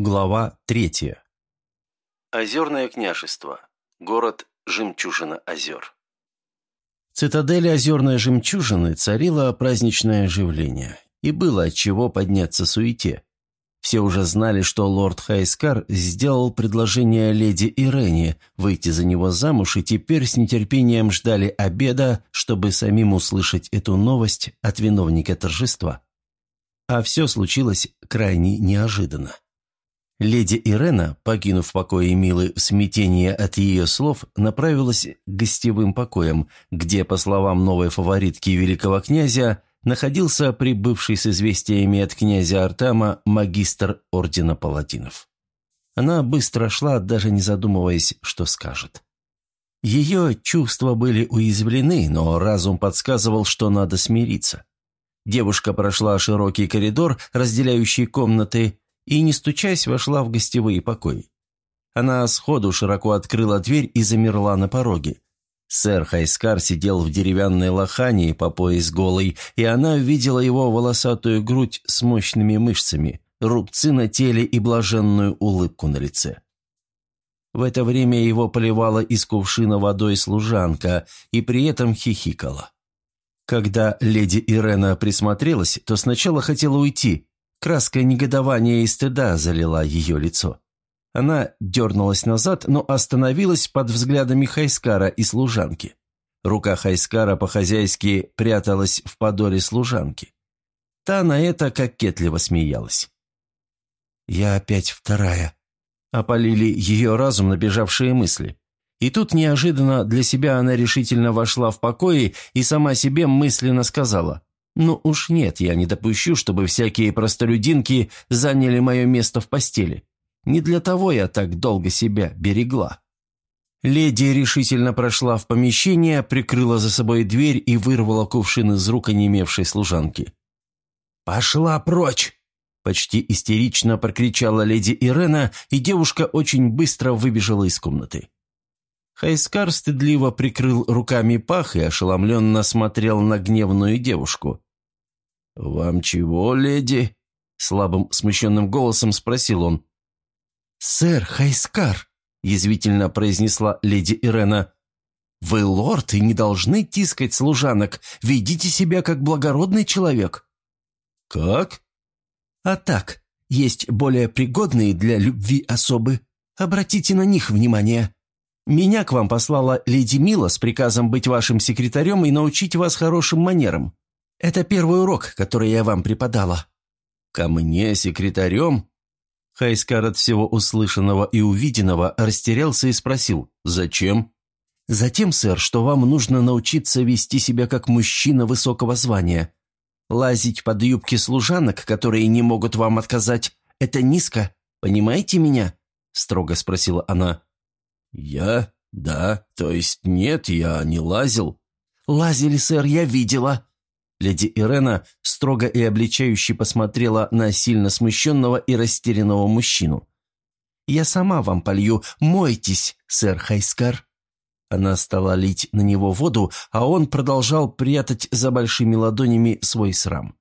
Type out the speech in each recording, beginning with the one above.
Глава третья. Озерное княжество. Город Жемчужина озер. В цитадели Озерной Жемчужины царило праздничное оживление, и было от чего подняться суете. Все уже знали, что лорд Хайскар сделал предложение леди Ирене выйти за него замуж, и теперь с нетерпением ждали обеда, чтобы самим услышать эту новость от виновника торжества. А все случилось крайне неожиданно. Леди Ирена, покинув покои Милы в смятении от ее слов, направилась к гостевым покоям, где, по словам новой фаворитки великого князя, находился прибывший с известиями от князя Артама магистр Ордена Паладинов. Она быстро шла, даже не задумываясь, что скажет. Ее чувства были уязвлены, но разум подсказывал, что надо смириться. Девушка прошла широкий коридор, разделяющий комнаты, и, не стучась, вошла в гостевые покои. Она сходу широко открыла дверь и замерла на пороге. Сэр Хайскар сидел в деревянной лохане по пояс голый, и она увидела его волосатую грудь с мощными мышцами, рубцы на теле и блаженную улыбку на лице. В это время его поливала из кувшина водой служанка и при этом хихикала. Когда леди Ирена присмотрелась, то сначала хотела уйти. Краска негодования и стыда залила ее лицо. Она дернулась назад, но остановилась под взглядами Хайскара и служанки. Рука Хайскара по-хозяйски пряталась в подоле служанки. Та на это кокетливо смеялась. «Я опять вторая», — опалили ее разум набежавшие мысли. И тут неожиданно для себя она решительно вошла в покои и сама себе мысленно сказала, «Ну уж нет, я не допущу, чтобы всякие простолюдинки заняли мое место в постели. Не для того я так долго себя берегла». Леди решительно прошла в помещение, прикрыла за собой дверь и вырвала кувшин из рук онемевшей служанки. «Пошла прочь!» – почти истерично прокричала леди Ирена, и девушка очень быстро выбежала из комнаты. Хайскар стыдливо прикрыл руками пах и ошеломленно смотрел на гневную девушку. «Вам чего, леди?» – слабым смущенным голосом спросил он. «Сэр Хайскар», – язвительно произнесла леди Ирена, – «вы лорд и не должны тискать служанок. Ведите себя как благородный человек». «Как?» «А так, есть более пригодные для любви особы. Обратите на них внимание. Меня к вам послала леди Мила с приказом быть вашим секретарем и научить вас хорошим манерам. Это первый урок, который я вам преподала». «Ко мне секретарем?» Хайскар от всего услышанного и увиденного растерялся и спросил «Зачем?» «Затем, сэр, что вам нужно научиться вести себя как мужчина высокого звания. Лазить под юбки служанок, которые не могут вам отказать, это низко. Понимаете меня?» строго спросила она. «Я? Да. То есть нет, я не лазил». «Лазили, сэр, я видела. Леди Ирена строго и обличающе посмотрела на сильно смущенного и растерянного мужчину. «Я сама вам полью. Мойтесь, сэр Хайскар». Она стала лить на него воду, а он продолжал прятать за большими ладонями свой срам.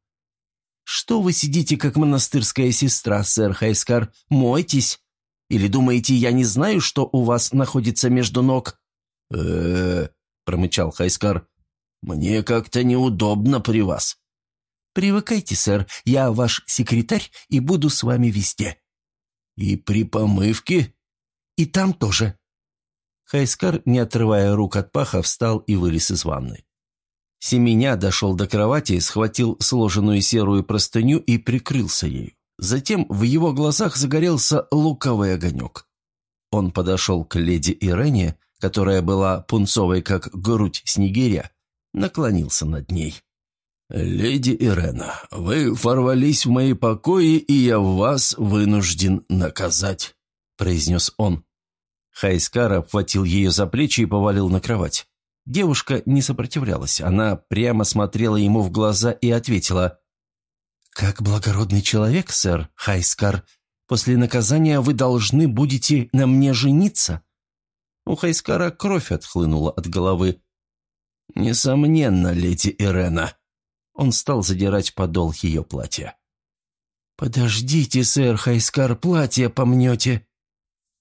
«Что вы сидите, как монастырская сестра, сэр Хайскар? Мойтесь! Или думаете, я не знаю, что у вас находится между ног?» «Э-э-э», промычал Хайскар. «Мне как-то неудобно при вас». «Привыкайте, сэр, я ваш секретарь и буду с вами везде». «И при помывке?» «И там тоже». Хайскар, не отрывая рук от паха, встал и вылез из ванны. Семеня дошел до кровати, схватил сложенную серую простыню и прикрылся ею. Затем в его глазах загорелся луковый огонек. Он подошел к леди Ирене, которая была пунцовой, как грудь снегиря, наклонился над ней. «Леди Ирена, вы ворвались в мои покои, и я вас вынужден наказать», — произнес он. Хайскар обхватил ее за плечи и повалил на кровать. Девушка не сопротивлялась, она прямо смотрела ему в глаза и ответила. «Как благородный человек, сэр Хайскар, после наказания вы должны будете на мне жениться». У Хайскара кровь отхлынула от головы. «Несомненно, леди Ирена». Он стал задирать подол ее платья. «Подождите, сэр, Хайскар, платье помнете».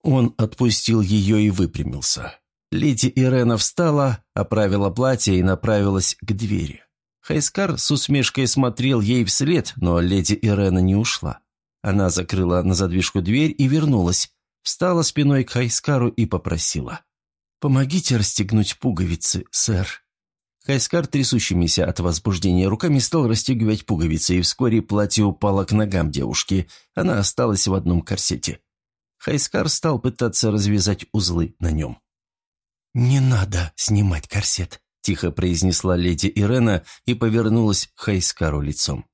Он отпустил ее и выпрямился. Леди Ирена встала, оправила платье и направилась к двери. Хайскар с усмешкой смотрел ей вслед, но леди Ирена не ушла. Она закрыла на задвижку дверь и вернулась, встала спиной к Хайскару и попросила. «Помогите расстегнуть пуговицы, сэр». Хайскар, трясущимися от возбуждения руками, стал расстегивать пуговицы, и вскоре платье упало к ногам девушки. Она осталась в одном корсете. Хайскар стал пытаться развязать узлы на нем. «Не надо снимать корсет», – тихо произнесла леди Ирена и повернулась к Хайскару лицом.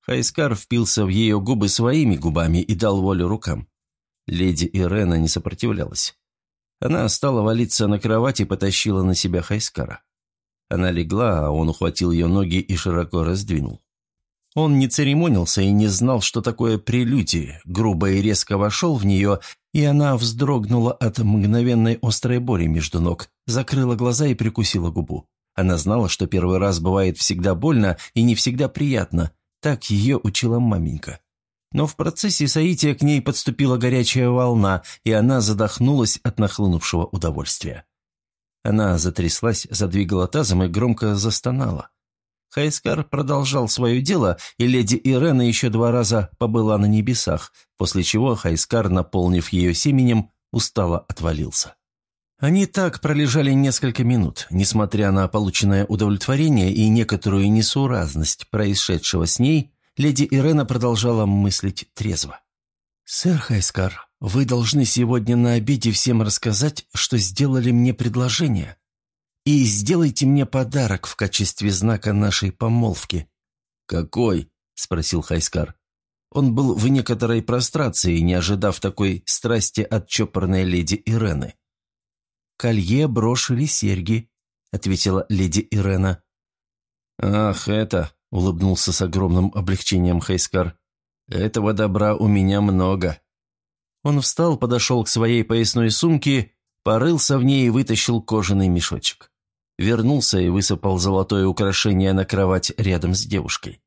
Хайскар впился в ее губы своими губами и дал волю рукам. Леди Ирена не сопротивлялась. Она стала валиться на кровать и потащила на себя Хайскара. Она легла, а он ухватил ее ноги и широко раздвинул. Он не церемонился и не знал, что такое прелюдия, грубо и резко вошел в нее, и она вздрогнула от мгновенной острой боли между ног, закрыла глаза и прикусила губу. Она знала, что первый раз бывает всегда больно и не всегда приятно, так ее учила маменька. Но в процессе соития к ней подступила горячая волна, и она задохнулась от нахлынувшего удовольствия. Она затряслась, задвигала тазом и громко застонала. Хайскар продолжал свое дело, и леди Ирена еще два раза побыла на небесах, после чего Хайскар, наполнив ее семенем, устало отвалился. Они так пролежали несколько минут, несмотря на полученное удовлетворение и некоторую несуразность происшедшего с ней, леди Ирена продолжала мыслить трезво. «Сэр Хайскар, вы должны сегодня на обеде всем рассказать, что сделали мне предложение и сделайте мне подарок в качестве знака нашей помолвки». «Какой?» – спросил Хайскар. Он был в некоторой прострации, не ожидав такой страсти от чопорной леди Ирены. «Колье, брошь или серьги?» – ответила леди Ирена. «Ах, это!» – улыбнулся с огромным облегчением Хайскар. «Этого добра у меня много». Он встал, подошел к своей поясной сумке, порылся в ней и вытащил кожаный мешочек вернулся и высыпал золотое украшение на кровать рядом с девушкой.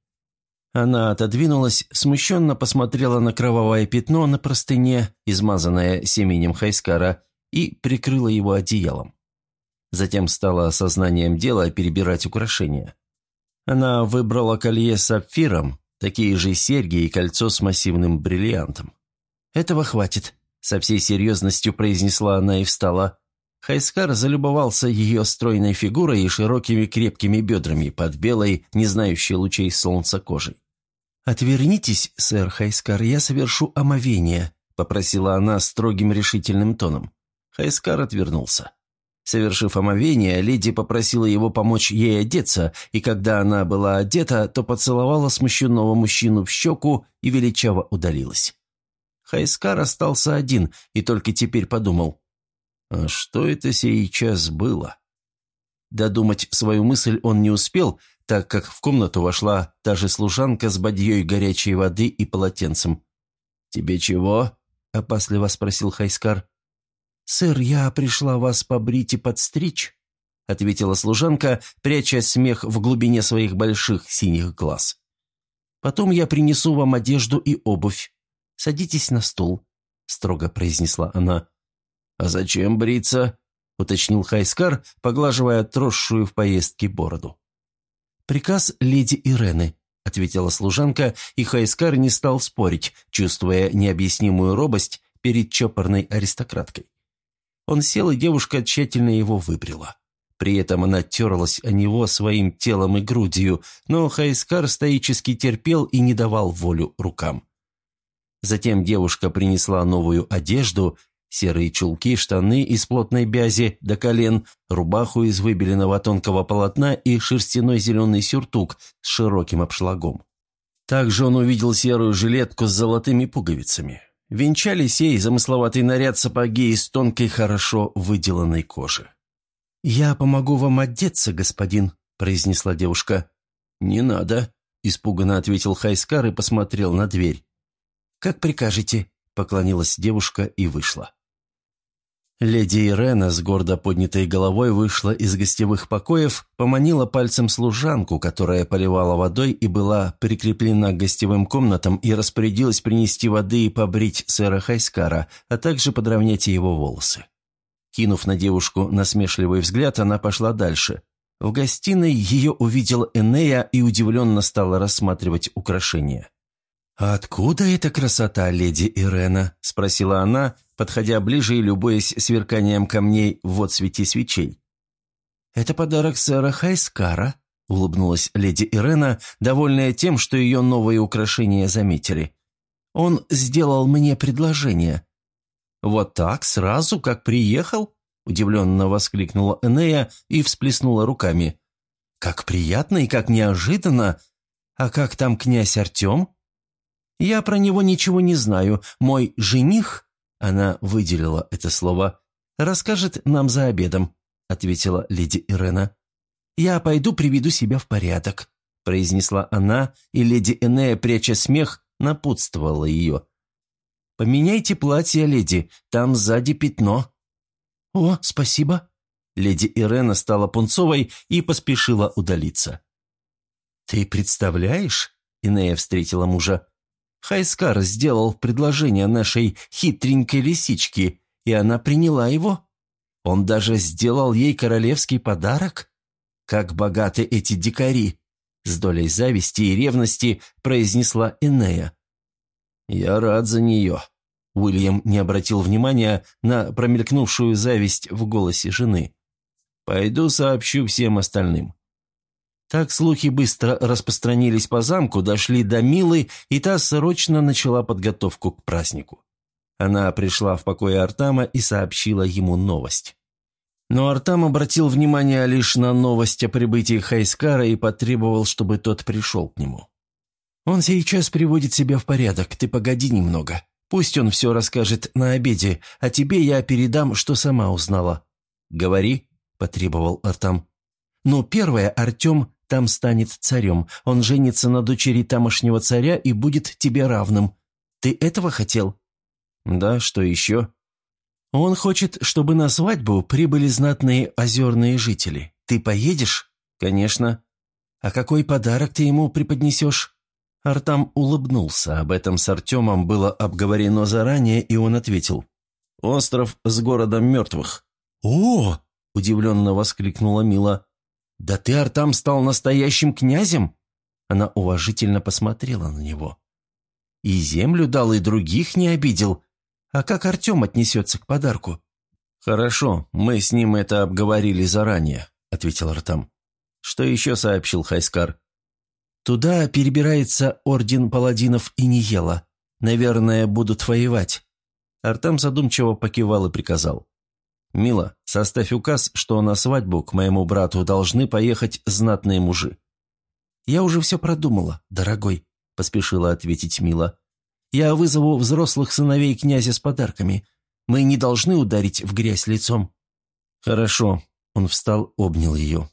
Она отодвинулась, смущенно посмотрела на кровавое пятно на простыне, измазанное семенем Хайскара, и прикрыла его одеялом. Затем стала сознанием дела перебирать украшения. Она выбрала колье с сапфиром, такие же серьги и кольцо с массивным бриллиантом. «Этого хватит», — со всей серьезностью произнесла она и встала. Хайскар залюбовался ее стройной фигурой и широкими крепкими бедрами под белой, не знающей лучей солнца кожей. «Отвернитесь, сэр Хайскар, я совершу омовение», — попросила она строгим решительным тоном. Хайскар отвернулся. Совершив омовение, леди попросила его помочь ей одеться, и когда она была одета, то поцеловала смущенного мужчину в щеку и величаво удалилась. Хайскар остался один и только теперь подумал, а что это сейчас было? Додумать свою мысль он не успел, так как в комнату вошла та же служанка с бадьей горячей воды и полотенцем. «Тебе чего?» – опасливо спросил Хайскар. «Сэр, я пришла вас побрить и подстричь», – ответила служанка, пряча смех в глубине своих больших синих глаз. «Потом я принесу вам одежду и обувь. Садитесь на стул», – строго произнесла она. «А зачем бриться?» – уточнил Хайскар, поглаживая отросшую в поездке бороду. «Приказ леди Ирены», – ответила служанка, и Хайскар не стал спорить, чувствуя необъяснимую робость перед чопорной аристократкой. Он сел, и девушка тщательно его выбрила. При этом она терлась о него своим телом и грудью, но Хайскар стоически терпел и не давал волю рукам. Затем девушка принесла новую одежду Серые чулки, штаны из плотной бязи до колен, рубаху из выбеленного тонкого полотна и шерстяной зеленый сюртук с широким обшлагом. Также он увидел серую жилетку с золотыми пуговицами. Венчали сей замысловатый наряд сапоги из тонкой, хорошо выделанной кожи. «Я помогу вам одеться, господин», – произнесла девушка. «Не надо», – испуганно ответил Хайскар и посмотрел на дверь. «Как прикажете», – поклонилась девушка и вышла. Леди Ирена с гордо поднятой головой вышла из гостевых покоев, поманила пальцем служанку, которая поливала водой и была прикреплена к гостевым комнатам и распорядилась принести воды и побрить сэра Хайскара, а также подровнять его волосы. Кинув на девушку насмешливый взгляд, она пошла дальше. В гостиной ее увидел Энея и удивленно стала рассматривать украшения. «А откуда эта красота, леди Ирена?» – спросила она, подходя ближе и любуясь сверканием камней в отсвете свечей. «Это подарок сэра Хайскара», – улыбнулась леди Ирена, довольная тем, что ее новые украшения заметили. «Он сделал мне предложение». «Вот так, сразу, как приехал?» – удивленно воскликнула Энея и всплеснула руками. «Как приятно и как неожиданно! А как там князь Артем?» «Я про него ничего не знаю. Мой жених...» Она выделила это слово. «Расскажет нам за обедом», — ответила леди Ирена. «Я пойду приведу себя в порядок», — произнесла она, и леди Энея, пряча смех, напутствовала ее. «Поменяйте платье, леди, там сзади пятно». «О, спасибо». Леди Ирена стала пунцовой и поспешила удалиться. «Ты представляешь?» — Инея встретила мужа. Хайскар сделал предложение нашей хитренькой лисичке, и она приняла его. Он даже сделал ей королевский подарок. Как богаты эти дикари!» С долей зависти и ревности произнесла Энея. «Я рад за нее». Уильям не обратил внимания на промелькнувшую зависть в голосе жены. «Пойду сообщу всем остальным. Так слухи быстро распространились по замку, дошли до Милы, и та срочно начала подготовку к празднику. Она пришла в покое Артама и сообщила ему новость. Но Артам обратил внимание лишь на новость о прибытии Хайскара и потребовал, чтобы тот пришел к нему. «Он сейчас приводит себя в порядок, ты погоди немного. Пусть он все расскажет на обеде, а тебе я передам, что сама узнала». «Говори», — потребовал Артам. «Ну, первое, Артем там станет царем. Он женится на дочери тамошнего царя и будет тебе равным. Ты этого хотел?» «Да, что еще?» «Он хочет, чтобы на свадьбу прибыли знатные озерные жители. Ты поедешь?» «Конечно». «А какой подарок ты ему преподнесешь?» Артам улыбнулся. Об этом с Артемом было обговорено заранее, и он ответил. «Остров с городом мертвых». «О!» – удивленно воскликнула Мила. «Да ты, Артам, стал настоящим князем?» Она уважительно посмотрела на него. «И землю дал, и других не обидел. А как Артем отнесется к подарку?» «Хорошо, мы с ним это обговорили заранее», — ответил Артам. «Что еще сообщил Хайскар?» «Туда перебирается орден паладинов и Ниела. Наверное, будут воевать». Артам задумчиво покивал и приказал. «Мила, составь указ, что на свадьбу к моему брату должны поехать знатные мужи». «Я уже все продумала, дорогой», — поспешила ответить Мила. «Я вызову взрослых сыновей князя с подарками. Мы не должны ударить в грязь лицом». «Хорошо», — он встал, обнял ее.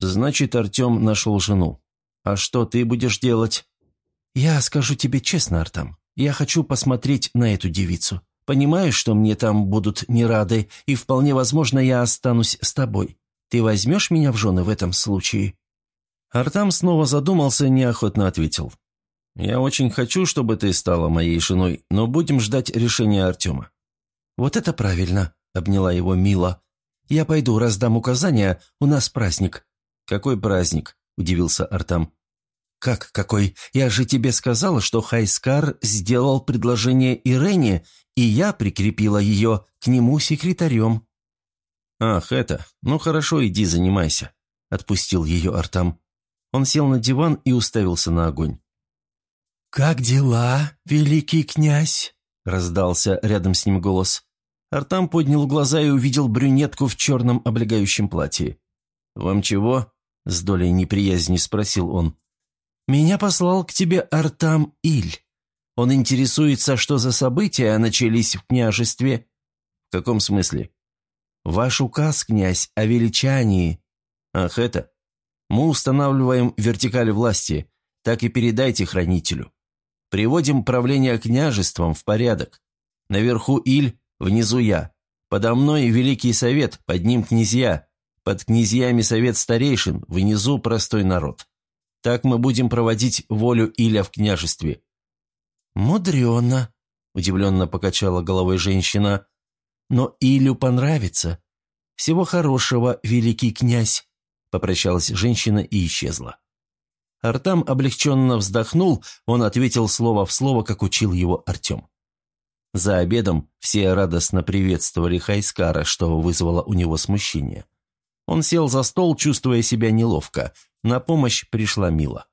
«Значит, Артем нашел жену. А что ты будешь делать?» «Я скажу тебе честно, Артам, я хочу посмотреть на эту девицу. Понимаю, что мне там будут не рады, и вполне возможно, я останусь с тобой. Ты возьмешь меня в жены в этом случае?» Артам снова задумался неохотно ответил. «Я очень хочу, чтобы ты стала моей женой, но будем ждать решения Артема». «Вот это правильно», — обняла его Мила. «Я пойду, раздам указания, у нас праздник». «Какой праздник?» — удивился Артам. «Как какой? Я же тебе сказала, что Хайскар сделал предложение Ирене, и я прикрепила ее к нему секретарем». «Ах, это... Ну хорошо, иди занимайся», — отпустил ее Артам. Он сел на диван и уставился на огонь. «Как дела, великий князь?» — раздался рядом с ним голос. Артам поднял глаза и увидел брюнетку в черном облегающем платье. «Вам чего?» — с долей неприязни спросил он. «Меня послал к тебе Артам Иль. Он интересуется, что за события начались в княжестве». «В каком смысле?» «Ваш указ, князь, о величании». «Ах, это? Мы устанавливаем вертикаль власти, так и передайте хранителю. Приводим правление княжеством в порядок. Наверху Иль, внизу я. Подо мной великий совет, под ним князья. Под князьями совет старейшин, внизу простой народ. Так мы будем проводить волю Иля в княжестве». «Мудрено», — удивленно покачала головой женщина. «Но Илю понравится. Всего хорошего, великий князь», — попрощалась женщина и исчезла. Артам облегченно вздохнул, он ответил слово в слово, как учил его Артем. За обедом все радостно приветствовали Хайскара, что вызвало у него смущение. Он сел за стол, чувствуя себя неловко. На помощь пришла Мила.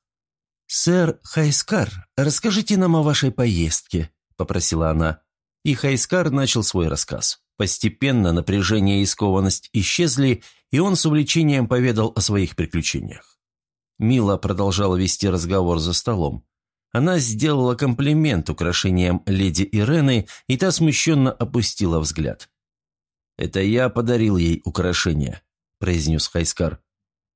«Сэр Хайскар, расскажите нам о вашей поездке», — попросила она. И Хайскар начал свой рассказ. Постепенно напряжение и скованность исчезли, и он с увлечением поведал о своих приключениях. Мила продолжала вести разговор за столом. Она сделала комплимент украшениям леди Ирены, и та смущенно опустила взгляд. «Это я подарил ей украшение», – произнес Хайскар.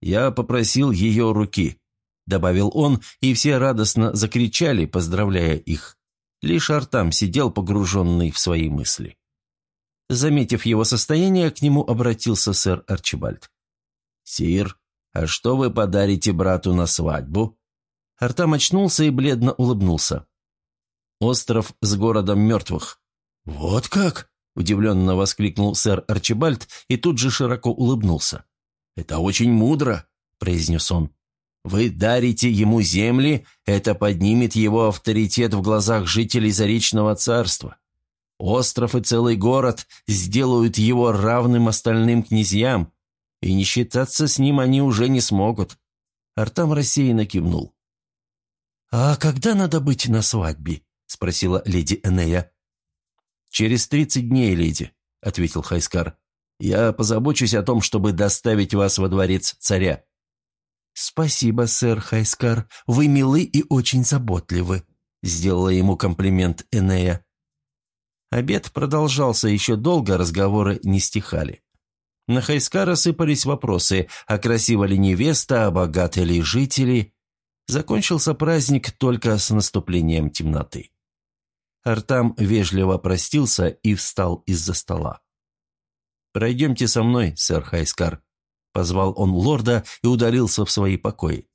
«Я попросил ее руки», – добавил он, и все радостно закричали, поздравляя их. Лишь Артам сидел погруженный в свои мысли. Заметив его состояние, к нему обратился сэр Арчибальд. «Сир, а что вы подарите брату на свадьбу?» Артам очнулся и бледно улыбнулся. «Остров с городом мертвых». «Вот как?» – удивленно воскликнул сэр Арчибальд и тут же широко улыбнулся. «Это очень мудро», – произнес он. «Вы дарите ему земли, это поднимет его авторитет в глазах жителей Заречного царства. Остров и целый город сделают его равным остальным князьям, и не считаться с ним они уже не смогут». Артам рассеянно кивнул. «А когда надо быть на свадьбе?» – спросила леди Энея. «Через тридцать дней, леди», – ответил Хайскар. «Я позабочусь о том, чтобы доставить вас во дворец царя». «Спасибо, сэр Хайскар. Вы милы и очень заботливы», – сделала ему комплимент Энея. Обед продолжался еще долго, разговоры не стихали. На Хайскара сыпались вопросы, а красива ли невеста, а богаты ли жители – Закончился праздник только с наступлением темноты. Артам вежливо простился и встал из-за стола. «Пройдемте со мной, сэр Хайскар», — позвал он лорда и удалился в свои покои.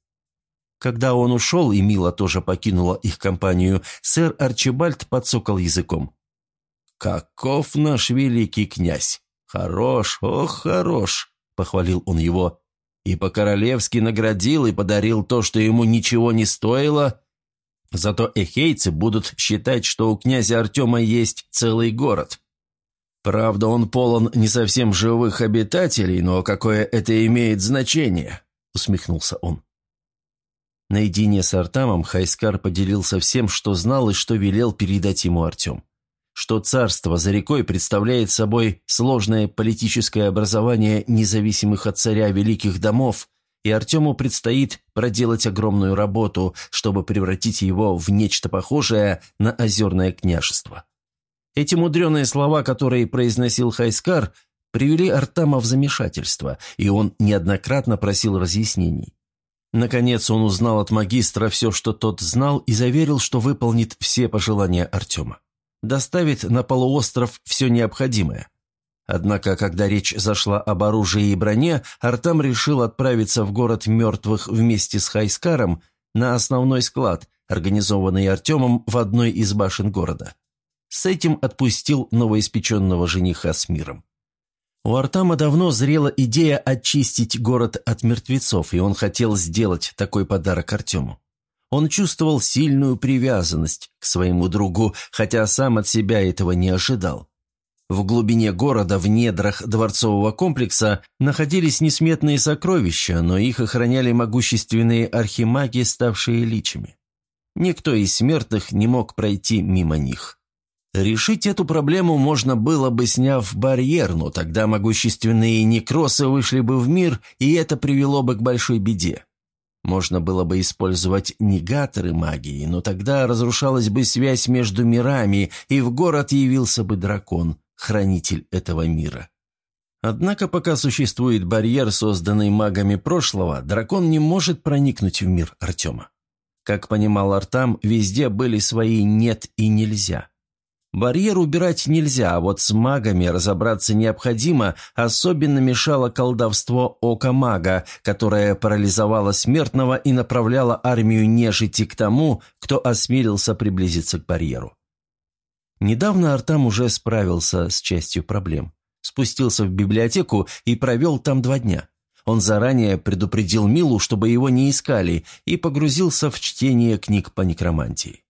Когда он ушел, и Мила тоже покинула их компанию, сэр Арчибальд подсокал языком. «Каков наш великий князь! Хорош, ох, хорош!» — похвалил он его и по-королевски наградил и подарил то, что ему ничего не стоило. Зато эхейцы будут считать, что у князя Артема есть целый город. Правда, он полон не совсем живых обитателей, но какое это имеет значение?» — усмехнулся он. Наедине с Артамом Хайскар поделился всем, что знал и что велел передать ему Артем что царство за рекой представляет собой сложное политическое образование независимых от царя великих домов, и Артему предстоит проделать огромную работу, чтобы превратить его в нечто похожее на озерное княжество. Эти мудреные слова, которые произносил Хайскар, привели Артама в замешательство, и он неоднократно просил разъяснений. Наконец он узнал от магистра все, что тот знал, и заверил, что выполнит все пожелания Артема доставит на полуостров все необходимое. Однако, когда речь зашла об оружии и броне, Артам решил отправиться в город мертвых вместе с Хайскаром на основной склад, организованный Артемом в одной из башен города. С этим отпустил новоиспеченного жениха с миром. У Артама давно зрела идея очистить город от мертвецов, и он хотел сделать такой подарок Артему. Он чувствовал сильную привязанность к своему другу, хотя сам от себя этого не ожидал. В глубине города, в недрах дворцового комплекса, находились несметные сокровища, но их охраняли могущественные архимаги, ставшие личами. Никто из смертных не мог пройти мимо них. Решить эту проблему можно было бы, сняв барьер, но тогда могущественные некросы вышли бы в мир, и это привело бы к большой беде. Можно было бы использовать негаторы магии, но тогда разрушалась бы связь между мирами, и в город явился бы дракон, хранитель этого мира. Однако пока существует барьер, созданный магами прошлого, дракон не может проникнуть в мир Артема. Как понимал Артам, везде были свои «нет» и «нельзя». Барьер убирать нельзя, а вот с магами разобраться необходимо, особенно мешало колдовство ока мага, которое парализовало смертного и направляло армию нежити к тому, кто осмелился приблизиться к барьеру. Недавно Артам уже справился с частью проблем. Спустился в библиотеку и провел там два дня. Он заранее предупредил Милу, чтобы его не искали, и погрузился в чтение книг по некромантии.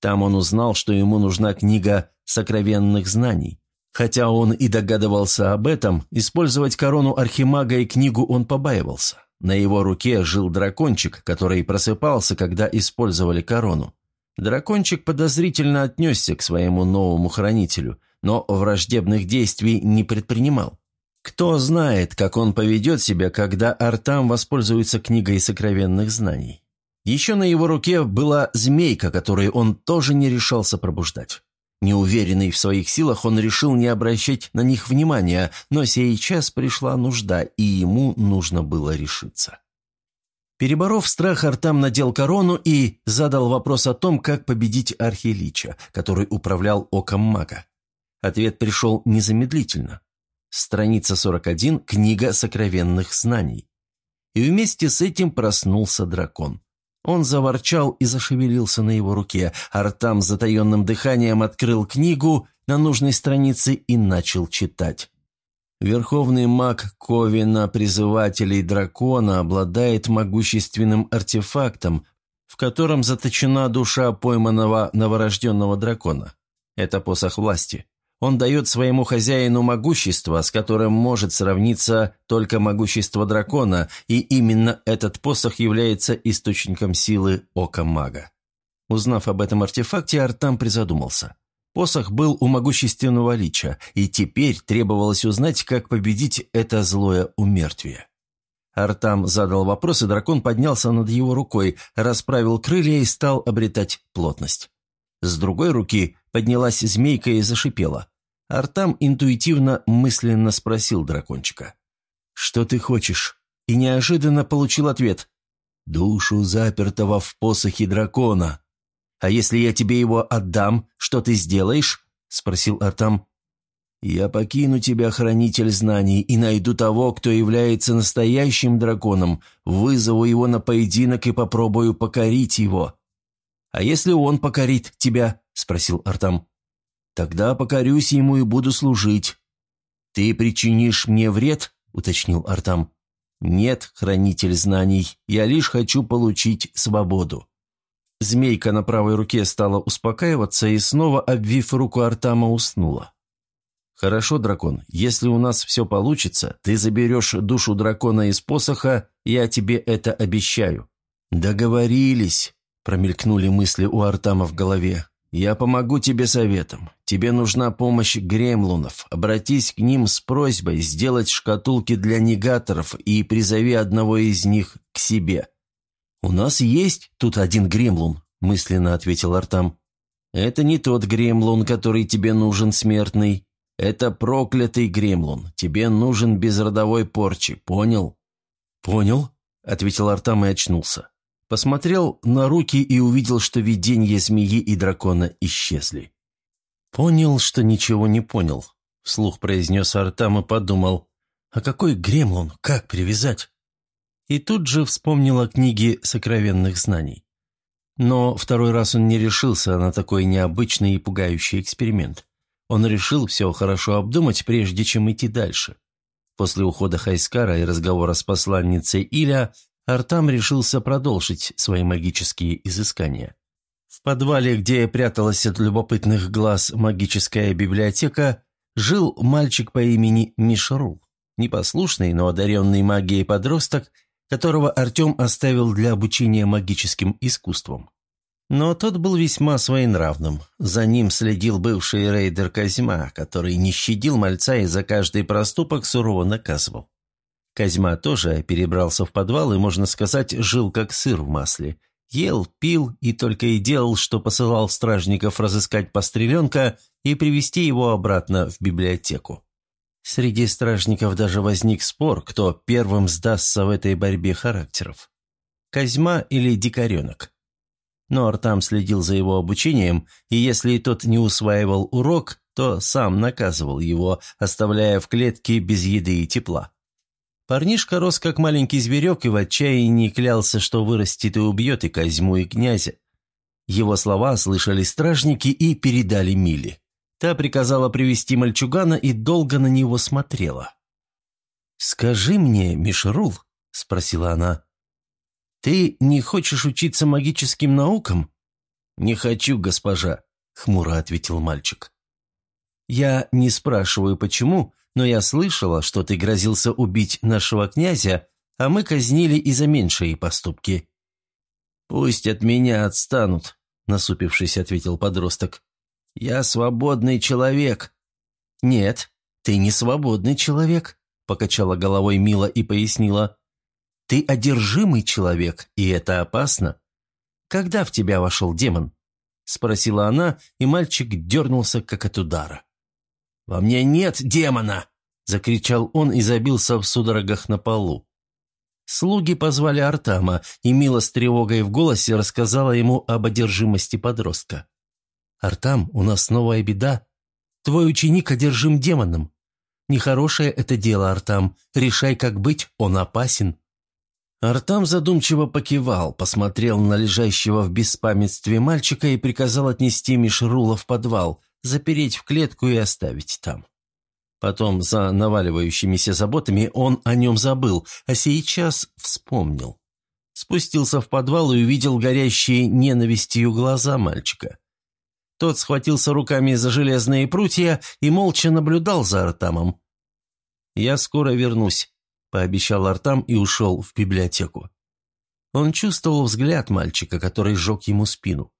Там он узнал, что ему нужна книга сокровенных знаний. Хотя он и догадывался об этом, использовать корону Архимага и книгу он побаивался. На его руке жил дракончик, который просыпался, когда использовали корону. Дракончик подозрительно отнесся к своему новому хранителю, но враждебных действий не предпринимал. Кто знает, как он поведет себя, когда Артам воспользуется книгой сокровенных знаний. Еще на его руке была змейка, которую он тоже не решался пробуждать. Неуверенный в своих силах, он решил не обращать на них внимания, но сейчас пришла нужда, и ему нужно было решиться. Переборов страх, Артам надел корону и задал вопрос о том, как победить Архилича, который управлял оком мага. Ответ пришел незамедлительно. Страница 41, книга сокровенных знаний. И вместе с этим проснулся дракон. Он заворчал и зашевелился на его руке. Артам с затаенным дыханием открыл книгу на нужной странице и начал читать. Верховный маг Ковина, призывателей дракона, обладает могущественным артефактом, в котором заточена душа пойманного новорожденного дракона. Это посох власти. Он дает своему хозяину могущество, с которым может сравниться только могущество дракона, и именно этот посох является источником силы ока мага. Узнав об этом артефакте, Артам призадумался. Посох был у могущественного лича, и теперь требовалось узнать, как победить это злое умертвие. Артам задал вопрос, и дракон поднялся над его рукой, расправил крылья и стал обретать плотность. С другой руки поднялась змейка и зашипела. Артам интуитивно мысленно спросил дракончика. «Что ты хочешь?» И неожиданно получил ответ. «Душу запертого в посохе дракона». «А если я тебе его отдам, что ты сделаешь?» – спросил Артам. «Я покину тебя, хранитель знаний, и найду того, кто является настоящим драконом, вызову его на поединок и попробую покорить его». «А если он покорит тебя?» – спросил Артам. «Тогда покорюсь ему и буду служить». «Ты причинишь мне вред?» – уточнил Артам. «Нет, хранитель знаний, я лишь хочу получить свободу». Змейка на правой руке стала успокаиваться и снова, обвив руку Артама, уснула. «Хорошо, дракон, если у нас все получится, ты заберешь душу дракона из посоха, я тебе это обещаю». «Договорились», – промелькнули мысли у Артама в голове. «Я помогу тебе советом. Тебе нужна помощь гремлунов. Обратись к ним с просьбой сделать шкатулки для негаторов и призови одного из них к себе. «У нас есть тут один гремлун», – мысленно ответил Артам. «Это не тот гремлун, который тебе нужен, смертный. Это проклятый гремлун. Тебе нужен без родовой порчи, понял?» «Понял», – ответил Артам и очнулся. Посмотрел на руки и увидел, что видения змеи и дракона исчезли. «Понял, что ничего не понял», – вслух произнес Артам и подумал. «А какой гремлун? Как привязать?» и тут же вспомнил о книге сокровенных знаний. Но второй раз он не решился на такой необычный и пугающий эксперимент. Он решил все хорошо обдумать, прежде чем идти дальше. После ухода Хайскара и разговора с посланницей Иля, Артам решился продолжить свои магические изыскания. В подвале, где пряталась от любопытных глаз магическая библиотека, жил мальчик по имени Мишрул. Непослушный, но одаренный магией подросток – которого Артем оставил для обучения магическим искусствам. Но тот был весьма своенравным. За ним следил бывший рейдер Козьма, который не щадил мальца и за каждый проступок сурово наказывал. Козьма тоже перебрался в подвал и, можно сказать, жил как сыр в масле. Ел, пил и только и делал, что посылал стражников разыскать постреленка и привести его обратно в библиотеку. Среди стражников даже возник спор, кто первым сдастся в этой борьбе характеров. Козьма или Дикаренок. Но Артам следил за его обучением, и если тот не усваивал урок, то сам наказывал его, оставляя в клетке без еды и тепла. Парнишка рос как маленький зверек и в отчаянии клялся, что вырастет и убьет и Козьму, и князя. Его слова слышали стражники и передали Миле. Та приказала привести мальчугана и долго на него смотрела. «Скажи мне, Мишрул», — спросила она, — «ты не хочешь учиться магическим наукам?» «Не хочу, госпожа», — хмуро ответил мальчик. «Я не спрашиваю, почему, но я слышала, что ты грозился убить нашего князя, а мы казнили и за меньшие поступки». «Пусть от меня отстанут», — насупившись, ответил подросток. «Я свободный человек». «Нет, ты не свободный человек», покачала головой Мила и пояснила. «Ты одержимый человек, и это опасно. Когда в тебя вошел демон?» Спросила она, и мальчик дернулся, как от удара. «Во мне нет демона!» – закричал он и забился в судорогах на полу. Слуги позвали Артама, и Мила с тревогой в голосе рассказала ему об одержимости подростка. «Артам, у нас новая беда. Твой ученик одержим демоном. Нехорошее это дело, Артам. Решай, как быть, он опасен». Артам задумчиво покивал, посмотрел на лежащего в беспамятстве мальчика и приказал отнести Мишрула в подвал, запереть в клетку и оставить там. Потом, за наваливающимися заботами, он о нем забыл, а сейчас вспомнил. Спустился в подвал и увидел горящие ненавистью глаза мальчика. Тот схватился руками за железные прутья и молча наблюдал за Артамом. «Я скоро вернусь», – пообещал Артам и ушел в библиотеку. Он чувствовал взгляд мальчика, который сжег ему спину.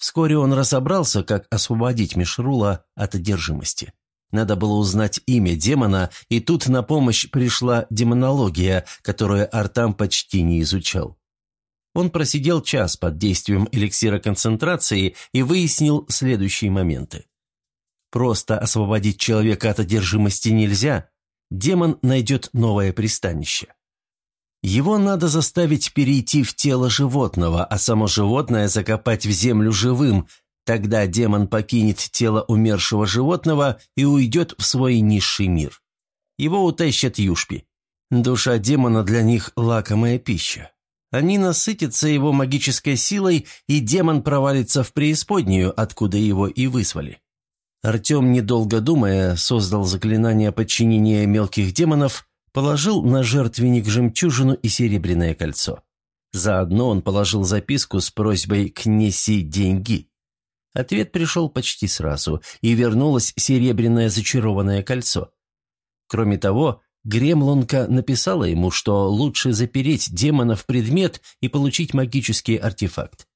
Вскоре он разобрался, как освободить Мишрула от одержимости. Надо было узнать имя демона, и тут на помощь пришла демонология, которую Артам почти не изучал. Он просидел час под действием эликсира концентрации и выяснил следующие моменты. Просто освободить человека от одержимости нельзя, демон найдет новое пристанище. Его надо заставить перейти в тело животного, а само животное закопать в землю живым, тогда демон покинет тело умершего животного и уйдет в свой низший мир. Его утащат юшпи. Душа демона для них – лакомая пища. Они насытятся его магической силой, и демон провалится в преисподнюю, откуда его и вызвали. Артем, недолго думая, создал заклинание подчинения мелких демонов, положил на жертвенник жемчужину и серебряное кольцо. Заодно он положил записку с просьбой к «неси деньги». Ответ пришел почти сразу, и вернулось серебряное зачарованное кольцо. Кроме того, Гремлунка написала ему, что лучше запереть демона в предмет и получить магический артефакт.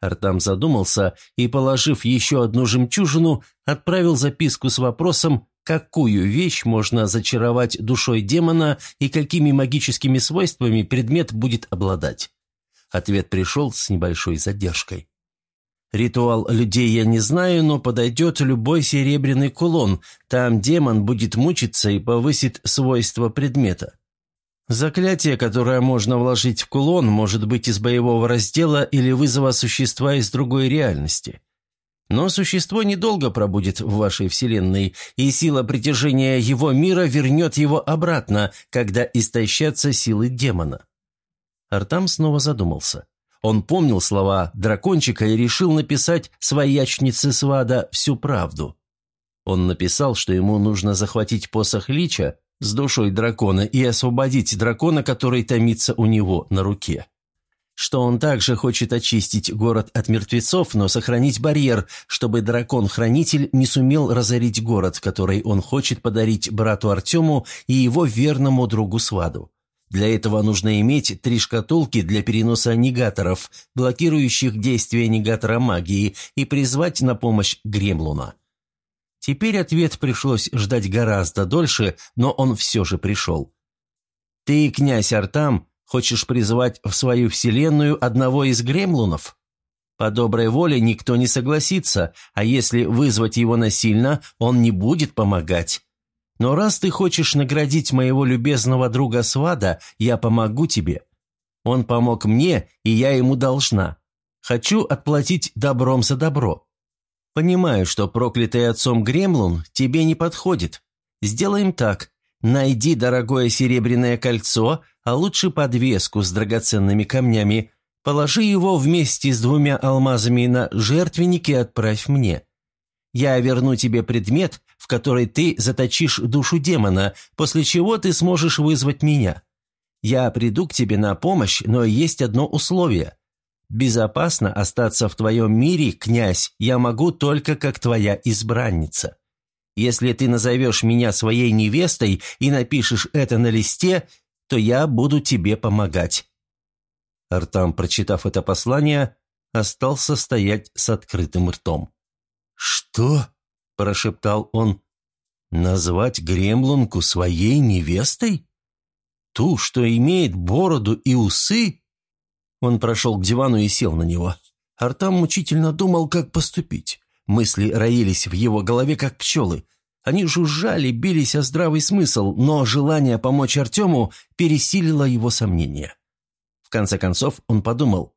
Артам задумался и, положив еще одну жемчужину, отправил записку с вопросом, какую вещь можно зачаровать душой демона и какими магическими свойствами предмет будет обладать. Ответ пришел с небольшой задержкой. Ритуал людей я не знаю, но подойдет любой серебряный кулон. Там демон будет мучиться и повысит свойства предмета. Заклятие, которое можно вложить в кулон, может быть из боевого раздела или вызова существа из другой реальности. Но существо недолго пробудет в вашей вселенной, и сила притяжения его мира вернет его обратно, когда истощатся силы демона. Артам снова задумался. Он помнил слова дракончика и решил написать своячнице Свада всю правду. Он написал, что ему нужно захватить посох Лича с душой дракона и освободить дракона, который томится у него на руке. Что он также хочет очистить город от мертвецов, но сохранить барьер, чтобы дракон-хранитель не сумел разорить город, который он хочет подарить брату Артему и его верному другу Сваду. Для этого нужно иметь три шкатулки для переноса негаторов, блокирующих действие негатора магии, и призвать на помощь Гремлуна. Теперь ответ пришлось ждать гораздо дольше, но он все же пришел. «Ты, князь Артам, хочешь призывать в свою вселенную одного из гремлунов?» По доброй воле никто не согласится, а если вызвать его насильно, он не будет помогать. Но раз ты хочешь наградить моего любезного друга Свада, я помогу тебе. Он помог мне, и я ему должна. Хочу отплатить добром за добро. Понимаю, что проклятый отцом Гремлун тебе не подходит. Сделаем так. Найди дорогое серебряное кольцо, а лучше подвеску с драгоценными камнями. Положи его вместе с двумя алмазами на жертвенник и отправь мне. Я верну тебе предмет, в который ты заточишь душу демона, после чего ты сможешь вызвать меня. Я приду к тебе на помощь, но есть одно условие. Безопасно остаться в твоем мире, князь, я могу только как твоя избранница. Если ты назовешь меня своей невестой и напишешь это на листе, то я буду тебе помогать». Артам, прочитав это послание, остался стоять с открытым ртом. «Что?» – прошептал он. «Назвать Гремлунку своей невестой? Ту, что имеет бороду и усы?» Он прошел к дивану и сел на него. Артам мучительно думал, как поступить. Мысли роились в его голове, как пчелы. Они жужжали, бились о здравый смысл, но желание помочь Артему пересилило его сомнения. В конце концов он подумал,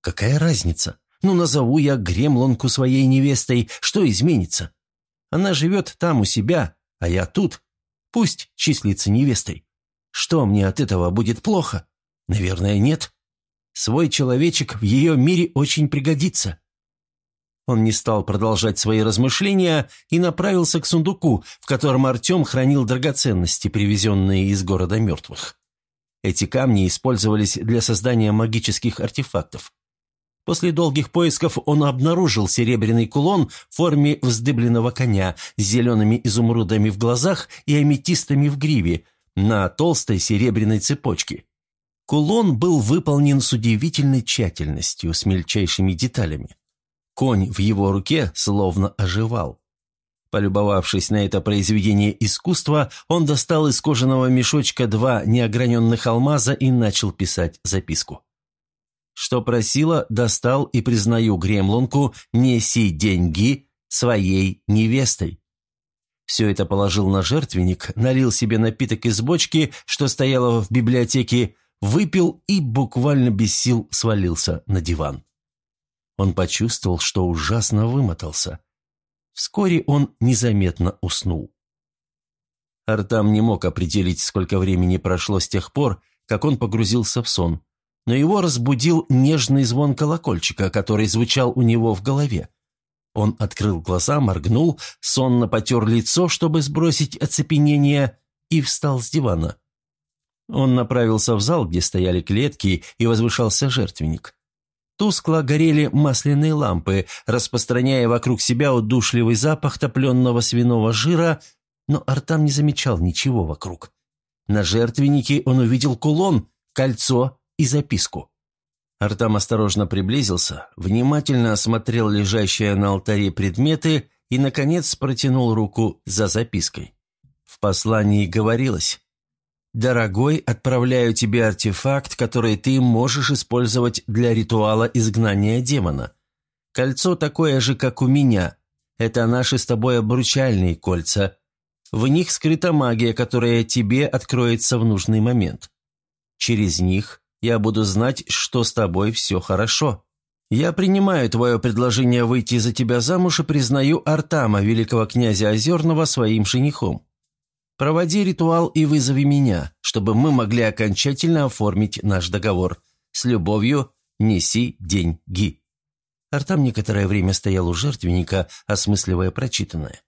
«Какая разница? Ну, назову я Гремлонку своей невестой, что изменится? Она живет там у себя, а я тут. Пусть числится невестой. Что мне от этого будет плохо? Наверное, нет. Свой человечек в ее мире очень пригодится». Он не стал продолжать свои размышления и направился к сундуку, в котором Артем хранил драгоценности, привезенные из города мертвых. Эти камни использовались для создания магических артефактов. После долгих поисков он обнаружил серебряный кулон в форме вздыбленного коня с зелеными изумрудами в глазах и аметистами в гриве на толстой серебряной цепочке. Кулон был выполнен с удивительной тщательностью, с мельчайшими деталями. Конь в его руке словно оживал. Полюбовавшись на это произведение искусства, он достал из кожаного мешочка два неограненных алмаза и начал писать записку. Что просила, достал и признаю Гремлунку «неси деньги своей невестой». Все это положил на жертвенник, налил себе напиток из бочки, что стояла в библиотеке, выпил и буквально без сил свалился на диван. Он почувствовал, что ужасно вымотался. Вскоре он незаметно уснул. Артам не мог определить, сколько времени прошло с тех пор, как он погрузился в сон, но его разбудил нежный звон колокольчика, который звучал у него в голове. Он открыл глаза, моргнул, сонно потер лицо, чтобы сбросить оцепенение, и встал с дивана. Он направился в зал, где стояли клетки и возвышался жертвенник. Тускло горели масляные лампы, распространяя вокруг себя удушливый запах топленного свиного жира, но Артам не замечал ничего вокруг. На жертвеннике он увидел кулон, кольцо и записку. Артам осторожно приблизился, внимательно осмотрел лежащие на алтаре предметы и, наконец, протянул руку за запиской. В послании говорилось «Дорогой, отправляю тебе артефакт, который ты можешь использовать для ритуала изгнания демона. Кольцо такое же, как у меня. Это наши с тобой обручальные кольца. В них скрыта магия, которая тебе откроется в нужный момент. Через них я буду знать, что с тобой все хорошо. Я принимаю твое предложение выйти за тебя замуж и признаю Артама, великого князя Озерного, своим женихом. Проводи ритуал и вызови меня, чтобы мы могли окончательно оформить наш договор. С любовью, неси деньги». Артам некоторое время стоял у жертвенника, осмысливая прочитанное.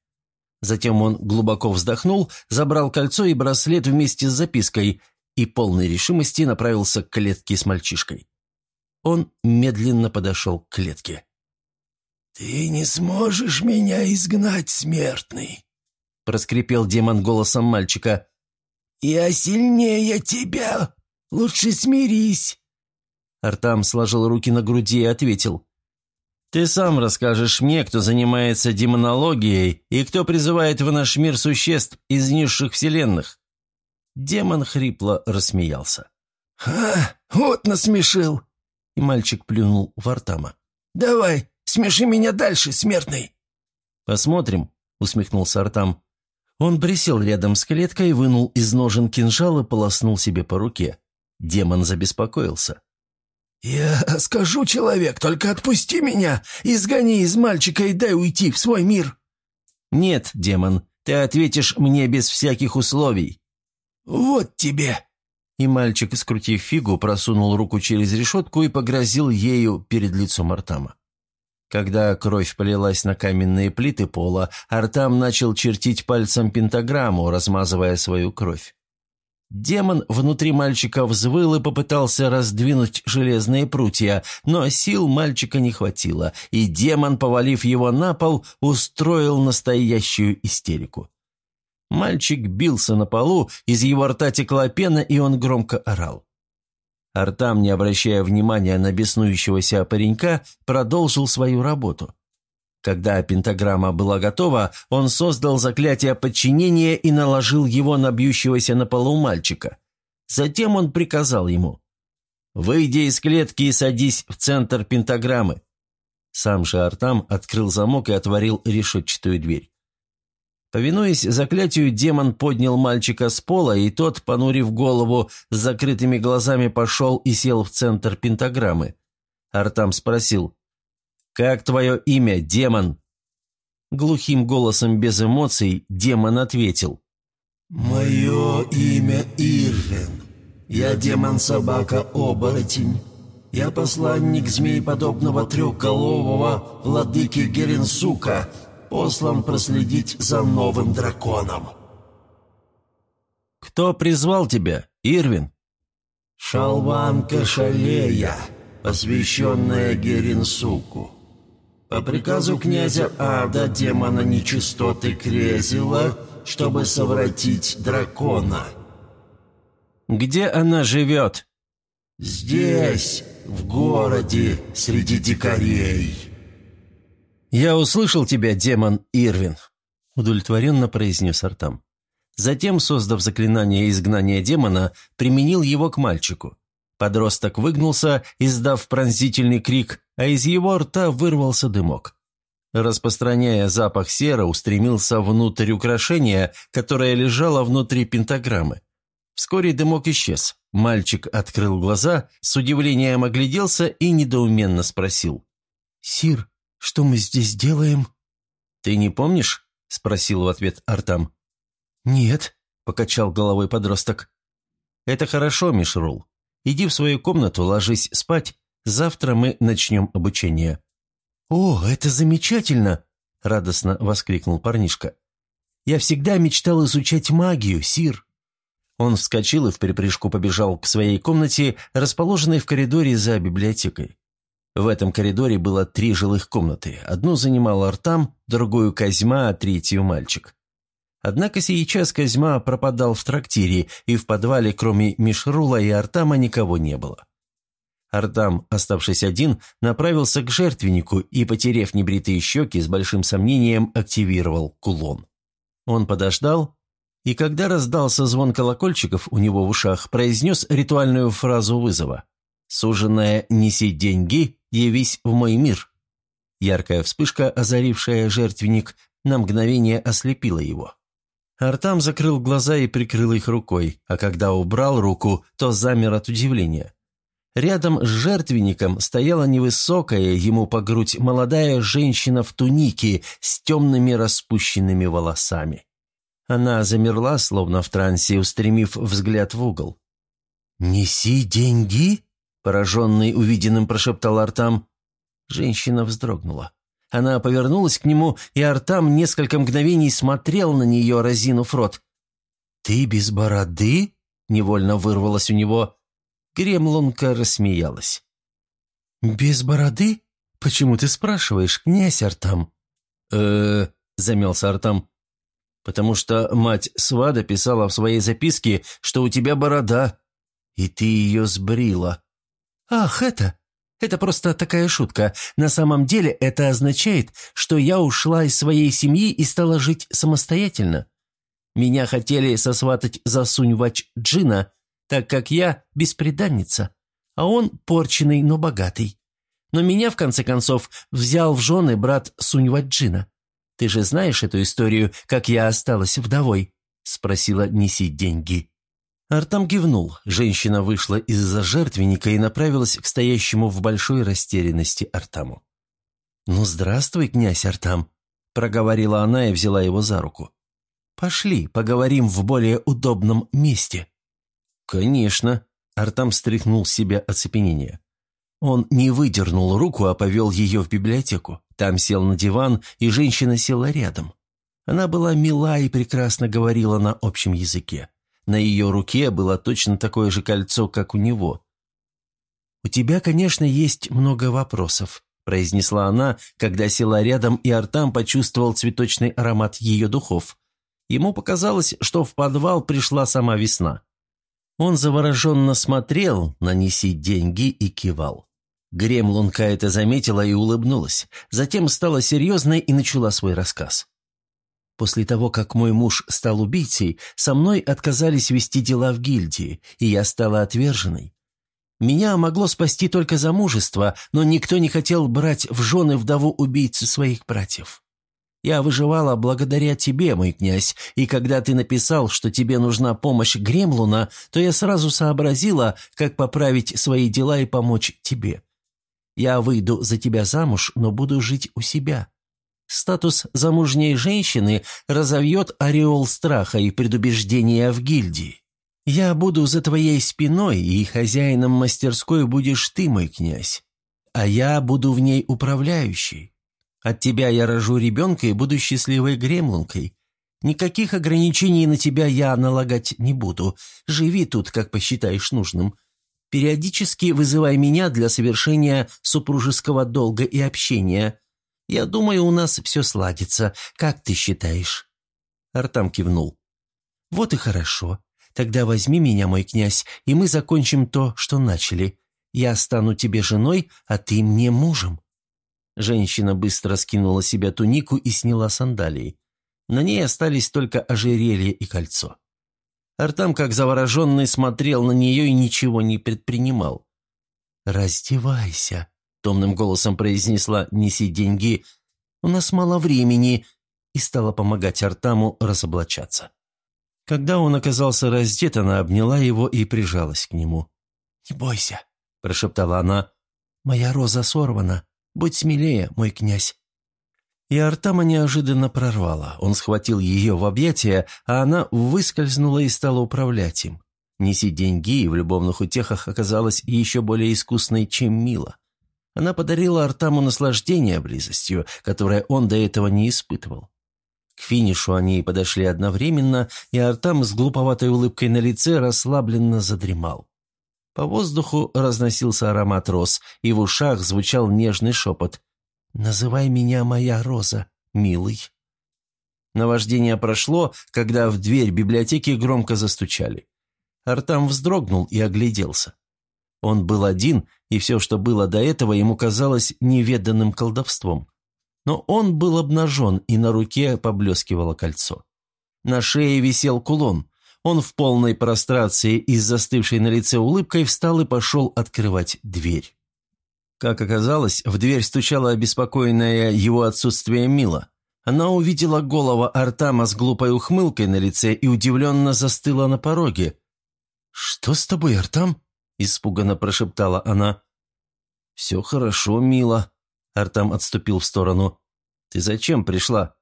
Затем он глубоко вздохнул, забрал кольцо и браслет вместе с запиской и полной решимости направился к клетке с мальчишкой. Он медленно подошел к клетке. «Ты не сможешь меня изгнать, смертный!» Проскрипел демон голосом мальчика. «Я сильнее тебя! Лучше смирись!» Артам сложил руки на груди и ответил. «Ты сам расскажешь мне, кто занимается демонологией и кто призывает в наш мир существ из низших вселенных». Демон хрипло рассмеялся. «Ха, вот насмешил!» И мальчик плюнул в Артама. «Давай, смеши меня дальше, смертный!» «Посмотрим», — усмехнулся Артам. Он присел рядом с клеткой, вынул из ножен кинжал и полоснул себе по руке. Демон забеспокоился. «Я скажу, человек, только отпусти меня, изгони из мальчика и дай уйти в свой мир». «Нет, демон, ты ответишь мне без всяких условий». «Вот тебе». И мальчик, скрутив фигу, просунул руку через решетку и погрозил ею перед лицом Артама. Когда кровь полилась на каменные плиты пола, Артам начал чертить пальцем пентаграмму, размазывая свою кровь. Демон внутри мальчика взвыл и попытался раздвинуть железные прутья, но сил мальчика не хватило, и демон, повалив его на пол, устроил настоящую истерику. Мальчик бился на полу, из его рта текла пена, и он громко орал. Артам, не обращая внимания на беснующегося паренька, продолжил свою работу. Когда пентаграмма была готова, он создал заклятие подчинения и наложил его на бьющегося на полу мальчика. Затем он приказал ему «Выйди из клетки и садись в центр пентаграммы». Сам же Артам открыл замок и отворил решетчатую дверь. Повинуясь заклятию, демон поднял мальчика с пола, и тот, понурив голову, с закрытыми глазами пошел и сел в центр пентаграммы. Артам спросил «Как твое имя, демон?» Глухим голосом без эмоций демон ответил. «Мое имя Ирвин. Я демон-собака-оборотень. Я посланник змей-подобного трехголового владыки Геренсука, послан проследить за новым драконом». «Кто призвал тебя, Ирвин?» «Шалванка Шалея, посвященная Геренсуку». По приказу князя Ада демона нечистоты Крезила, чтобы совратить дракона. «Где она живет?» «Здесь, в городе, среди дикарей». «Я услышал тебя, демон Ирвин», — удовлетворенно произнес Артам. Затем, создав заклинание изгнания демона, применил его к мальчику. Подросток выгнулся, издав пронзительный крик, а из его рта вырвался дымок. Распространяя запах сера, устремился внутрь украшения, которое лежало внутри пентаграммы. Вскоре дымок исчез. Мальчик открыл глаза, с удивлением огляделся и недоуменно спросил. «Сир, что мы здесь делаем?» «Ты не помнишь?» – спросил в ответ Артам. «Нет», – покачал головой подросток. «Это хорошо, Мишрул. Иди в свою комнату, ложись спать. Завтра мы начнем обучение». «О, это замечательно!» – радостно воскликнул парнишка. «Я всегда мечтал изучать магию, Сир». Он вскочил и в припрыжку побежал к своей комнате, расположенной в коридоре за библиотекой. В этом коридоре было три жилых комнаты. Одну занимал Артам, другую Козьма, а третью мальчик. Однако сейчас Козьма пропадал в трактире, и в подвале, кроме Мишрула и Артама, никого не было. Артам, оставшись один, направился к жертвеннику и, потерев небритые щеки, с большим сомнением активировал кулон. Он подождал, и когда раздался звон колокольчиков у него в ушах, произнес ритуальную фразу вызова. «Суженная, неси деньги, явись в мой мир». Яркая вспышка, озарившая жертвенник, на мгновение ослепила его. Артам закрыл глаза и прикрыл их рукой, а когда убрал руку, то замер от удивления. Рядом с жертвенником стояла невысокая, ему по грудь, молодая женщина в тунике с темными распущенными волосами. Она замерла, словно в трансе, устремив взгляд в угол. «Неси деньги?» – пораженный увиденным прошептал Артам. Женщина вздрогнула. Она повернулась к нему, и Артам несколько мгновений смотрел на нее, разинув рот. «Ты без бороды?» — невольно вырвалось у него. Гремлунка рассмеялась. «Без бороды? Почему ты спрашиваешь, князь Артам?» «Э-э...» замялся Артам. «Потому что мать Свада писала в своей записке, что у тебя борода, и ты ее сбрила». «Ах, это...» Это просто такая шутка. На самом деле это означает, что я ушла из своей семьи и стала жить самостоятельно. Меня хотели сосватать за Суньвач Джина, так как я беспреданница, а он порченный, но богатый. Но меня, в конце концов, взял в жены брат Суньваджина. Ты же знаешь эту историю, как я осталась вдовой?» – спросила «Неси деньги». Артам кивнул. Женщина вышла из-за жертвенника и направилась к стоящему в большой растерянности Артаму. «Ну, здравствуй, князь Артам», — проговорила она и взяла его за руку. «Пошли, поговорим в более удобном месте». «Конечно», — Артам стряхнул с себя оцепенение. Он не выдернул руку, а повел ее в библиотеку. Там сел на диван, и женщина села рядом. Она была мила и прекрасно говорила на общем языке. На ее руке было точно такое же кольцо, как у него. «У тебя, конечно, есть много вопросов», – произнесла она, когда села рядом, и Артам почувствовал цветочный аромат ее духов. Ему показалось, что в подвал пришла сама весна. Он завороженно смотрел на «Неси деньги» и кивал. Гремлунка это заметила и улыбнулась. Затем стала серьезной и начала свой рассказ. После того, как мой муж стал убийцей, со мной отказались вести дела в гильдии, и я стала отверженной. Меня могло спасти только замужество, но никто не хотел брать в жены вдову убийцы своих братьев. Я выживала благодаря тебе, мой князь, и когда ты написал, что тебе нужна помощь Гремлуна, то я сразу сообразила, как поправить свои дела и помочь тебе. Я выйду за тебя замуж, но буду жить у себя. Статус замужней женщины разовьет ореол страха и предубеждения в гильдии. Я буду за твоей спиной, и хозяином мастерской будешь ты, мой князь. А я буду в ней управляющей. От тебя я рожу ребенка и буду счастливой гремлункой. Никаких ограничений на тебя я налагать не буду. Живи тут, как посчитаешь нужным. Периодически вызывай меня для совершения супружеского долга и общения. Я думаю, у нас все сладится. Как ты считаешь?» Артам кивнул. «Вот и хорошо. Тогда возьми меня, мой князь, и мы закончим то, что начали. Я стану тебе женой, а ты мне мужем». Женщина быстро скинула себе тунику и сняла сандалии. На ней остались только ожерелье и кольцо. Артам, как завороженный, смотрел на нее и ничего не предпринимал. «Раздевайся», томным голосом произнесла «Неси деньги, у нас мало времени», и стала помогать Артаму разоблачаться. Когда он оказался раздет, она обняла его и прижалась к нему. «Не бойся», – прошептала она, – «моя роза сорвана. Будь смелее, мой князь». И Артама неожиданно прорвала. Он схватил ее в объятия, а она выскользнула и стала управлять им. Неси деньги и в любовных утехах оказалась еще более искусной, чем Мила. Она подарила Артаму наслаждение близостью, которое он до этого не испытывал. К финишу они подошли одновременно, и Артам с глуповатой улыбкой на лице расслабленно задремал. По воздуху разносился аромат роз, и в ушах звучал нежный шепот. «Называй меня моя роза, милый». Наваждение прошло, когда в дверь библиотеки громко застучали. Артам вздрогнул и огляделся. Он был один, и все, что было до этого, ему казалось неведанным колдовством. Но он был обнажен, и на руке поблескивало кольцо. На шее висел кулон. Он в полной прострации и с застывшей на лице улыбкой встал и пошел открывать дверь. Как оказалось, в дверь стучала обеспокоенная его отсутствием Мила. Она увидела голову Артама с глупой ухмылкой на лице и удивленно застыла на пороге. «Что с тобой, Артам?» – испуганно прошептала она. «Все хорошо, мила». Артам отступил в сторону. «Ты зачем пришла?»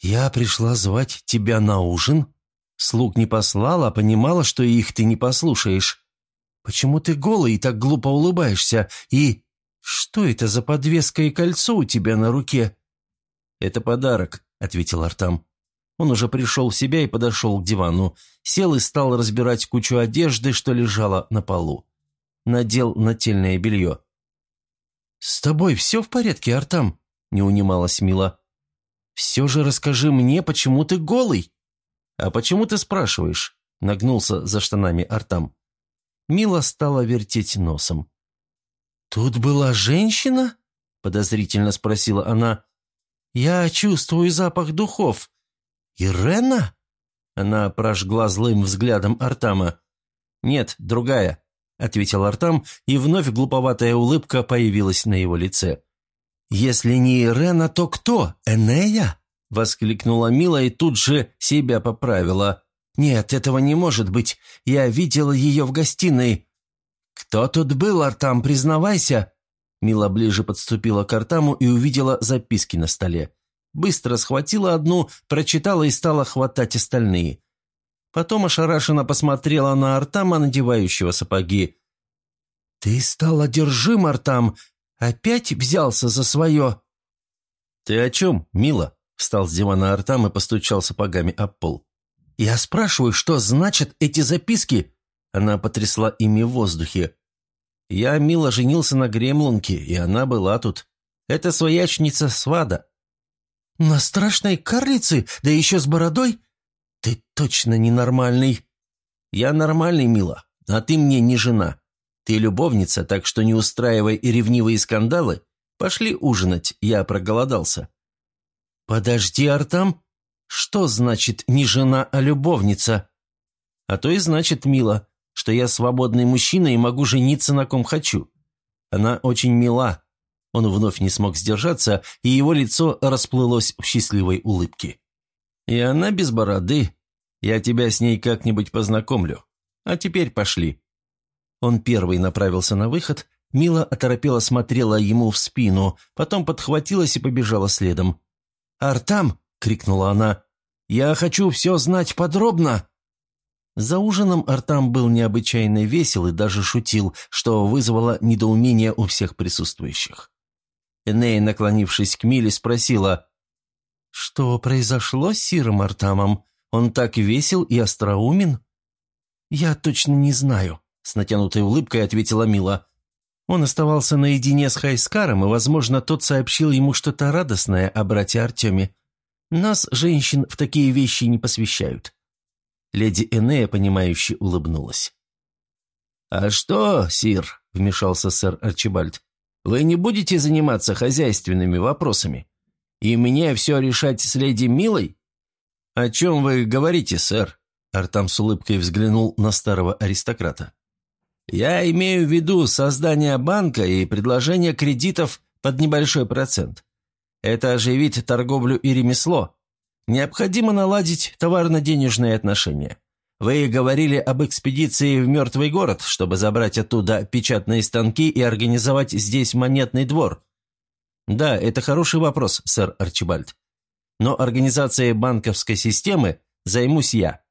«Я пришла звать тебя на ужин. Слуг не послала, понимала, что их ты не послушаешь. Почему ты голый и так глупо улыбаешься? И что это за подвеска и кольцо у тебя на руке?» «Это подарок», — ответил Артам. Он уже пришел в себя и подошел к дивану, сел и стал разбирать кучу одежды, что лежала на полу. Надел нательное белье. «С тобой все в порядке, Артам?» – не унималась Мила. «Все же расскажи мне, почему ты голый?» «А почему ты спрашиваешь?» – нагнулся за штанами Артам. Мила стала вертеть носом. «Тут была женщина?» – подозрительно спросила она. «Я чувствую запах духов. Ирена?» Она прожгла злым взглядом Артама. «Нет, другая. — ответил Артам, и вновь глуповатая улыбка появилась на его лице. «Если не Ирена, то кто? Энея?» — воскликнула Мила и тут же себя поправила. «Нет, этого не может быть. Я видела ее в гостиной. Кто тут был, Артам, признавайся?» Мила ближе подступила к Артаму и увидела записки на столе. Быстро схватила одну, прочитала и стала хватать остальные. Потом ошарашенно посмотрела на Артама, надевающего сапоги. «Ты стал одержим, Артам! Опять взялся за свое!» «Ты о чем, Мила?» – встал с дивана Артам и постучал сапогами об пол. «Я спрашиваю, что значат эти записки?» Она потрясла ими в воздухе. «Я, Мила, женился на Гремлунке, и она была тут. Это своячница Свада». «На страшной карлице? Да еще с бородой? Ты точно ненормальный». «Я нормальный, Мила, а ты мне не жена. Ты любовница, так что не устраивай и ревнивые скандалы. Пошли ужинать, я проголодался». «Подожди, Артам, что значит не жена, а любовница?» «А то и значит, мило, что я свободный мужчина и могу жениться на ком хочу. Она очень мила». Он вновь не смог сдержаться, и его лицо расплылось в счастливой улыбке. «И она без бороды. Я тебя с ней как-нибудь познакомлю. А теперь пошли». Он первый направился на выход, Мила оторопела смотрела ему в спину, потом подхватилась и побежала следом. «Артам!» — крикнула она. «Я хочу все знать подробно!» За ужином Артам был необычайно весел и даже шутил, что вызвало недоумение у всех присутствующих. Энея, наклонившись к Миле, спросила, «Что произошло с Сиром Артамом? Он так весел и остроумен?» «Я точно не знаю», — с натянутой улыбкой ответила Мила. Он оставался наедине с Хайскаром, и, возможно, тот сообщил ему что-то радостное о брате Артеме. Нас, женщин, в такие вещи не посвящают». Леди Энея, понимающе улыбнулась. «А что, сир?» — вмешался сэр Арчибальд. «Вы не будете заниматься хозяйственными вопросами? И мне все решать с леди Милой?» «О чем вы говорите, сэр?» Артам с улыбкой взглянул на старого аристократа. Я имею в виду создание банка и предложение кредитов под небольшой процент. Это оживит торговлю и ремесло. Необходимо наладить товарно-денежные отношения. Вы говорили об экспедиции в мертвый город, чтобы забрать оттуда печатные станки и организовать здесь монетный двор. Да, это хороший вопрос, сэр Арчибальд. Но организацией банковской системы займусь я.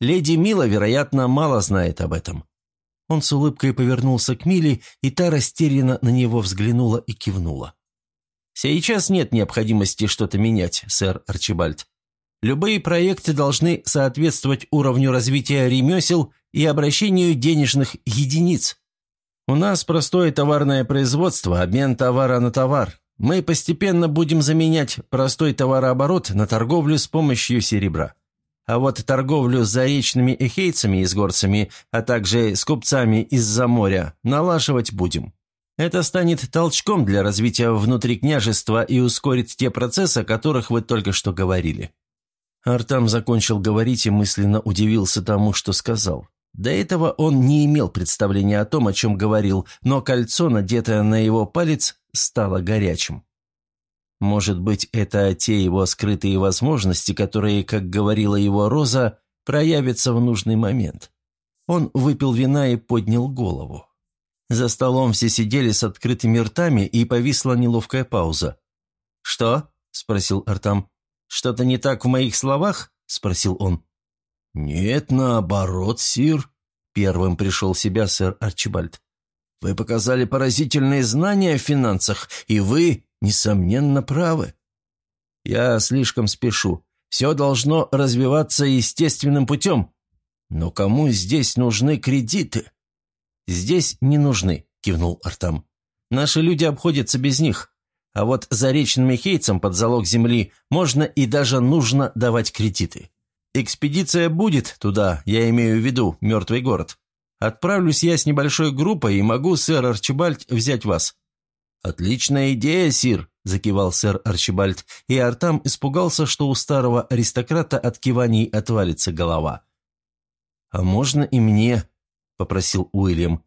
Леди Мила, вероятно, мало знает об этом. Он с улыбкой повернулся к Миле, и та растерянно на него взглянула и кивнула. «Сейчас нет необходимости что-то менять, сэр Арчибальд. Любые проекты должны соответствовать уровню развития ремесел и обращению денежных единиц. У нас простое товарное производство, обмен товара на товар. Мы постепенно будем заменять простой товарооборот на торговлю с помощью серебра. А вот торговлю с заречными эхейцами и с горцами, а также с купцами из-за моря налаживать будем. Это станет толчком для развития внутри княжества и ускорит те процессы, о которых вы только что говорили». Артам закончил говорить и мысленно удивился тому, что сказал. До этого он не имел представления о том, о чем говорил, но кольцо, надетое на его палец, стало горячим. Может быть, это те его скрытые возможности, которые, как говорила его Роза, проявятся в нужный момент. Он выпил вина и поднял голову. За столом все сидели с открытыми ртами, и повисла неловкая пауза. «Что?» – спросил Артам. «Что-то не так в моих словах?» – спросил он. «Нет, наоборот, сир», – первым пришел в себя сэр Арчибальд. «Вы показали поразительные знания в финансах, и вы несомненно, правы. Я слишком спешу. Все должно развиваться естественным путем. Но кому здесь нужны кредиты? Здесь не нужны, кивнул Артам. Наши люди обходятся без них. А вот заречным хейцам под залог земли можно и даже нужно давать кредиты. Экспедиция будет туда, я имею в виду, мертвый город. Отправлюсь я с небольшой группой и могу, сэр Арчибальд, взять вас. «Отличная идея, сир», – закивал сэр Арчибальд, и Артам испугался, что у старого аристократа от киваний отвалится голова. «А можно и мне?» – попросил Уильям.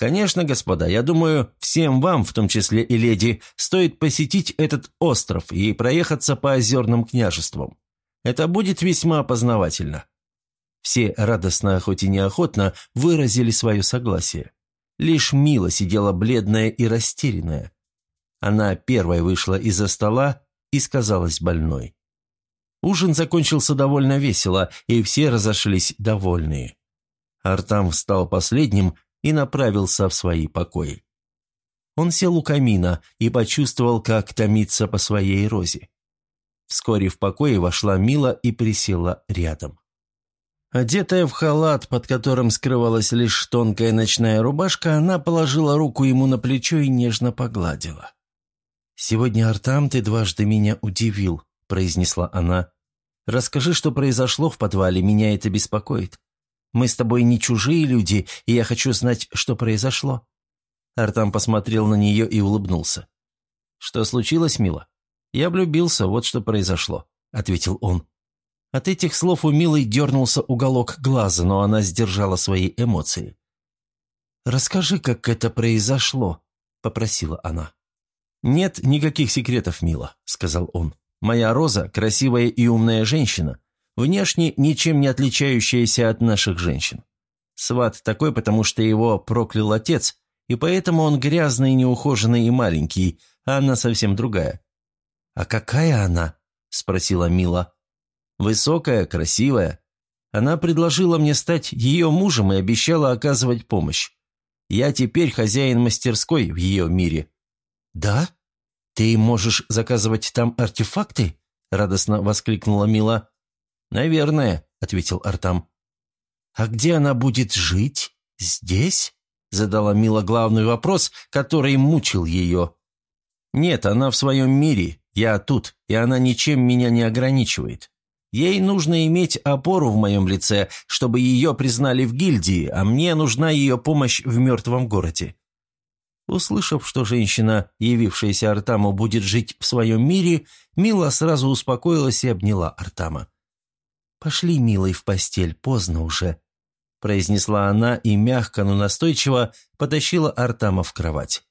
«Конечно, господа, я думаю, всем вам, в том числе и леди, стоит посетить этот остров и проехаться по озерным княжествам. Это будет весьма познавательно». Все радостно, хоть и неохотно, выразили свое согласие. Лишь Мила сидела бледная и растерянная. Она первой вышла из-за стола и сказалась больной. Ужин закончился довольно весело, и все разошлись довольные. Артам встал последним и направился в свои покои. Он сел у камина и почувствовал, как томится по своей розе. Вскоре в покое вошла Мила и присела рядом. Одетая в халат, под которым скрывалась лишь тонкая ночная рубашка, она положила руку ему на плечо и нежно погладила. «Сегодня, Артам, ты дважды меня удивил», — произнесла она. «Расскажи, что произошло в подвале, меня это беспокоит. Мы с тобой не чужие люди, и я хочу знать, что произошло». Артам посмотрел на нее и улыбнулся. «Что случилось, мила?» «Я влюбился, вот что произошло», — ответил он. От этих слов у Милой дернулся уголок глаза, но она сдержала свои эмоции. «Расскажи, как это произошло», — попросила она. «Нет никаких секретов, Мила», — сказал он. «Моя Роза — красивая и умная женщина, внешне ничем не отличающаяся от наших женщин. Сват такой, потому что его проклял отец, и поэтому он грязный, неухоженный и маленький, а она совсем другая». «А какая она?» — спросила Мила. Высокая, красивая. Она предложила мне стать ее мужем и обещала оказывать помощь. Я теперь хозяин мастерской в ее мире». «Да? Ты можешь заказывать там артефакты?» – радостно воскликнула Мила. «Наверное», – ответил Артам. «А где она будет жить? Здесь?» – задала Мила главный вопрос, который мучил ее. «Нет, она в своем мире, я тут, и она ничем меня не ограничивает. Ей нужно иметь опору в моем лице, чтобы ее признали в гильдии, а мне нужна ее помощь в мертвом городе». Услышав, что женщина, явившаяся Артаму, будет жить в своем мире, Мила сразу успокоилась и обняла Артама. «Пошли, милой, в постель, поздно уже», – произнесла она и мягко, но настойчиво потащила Артама в кровать.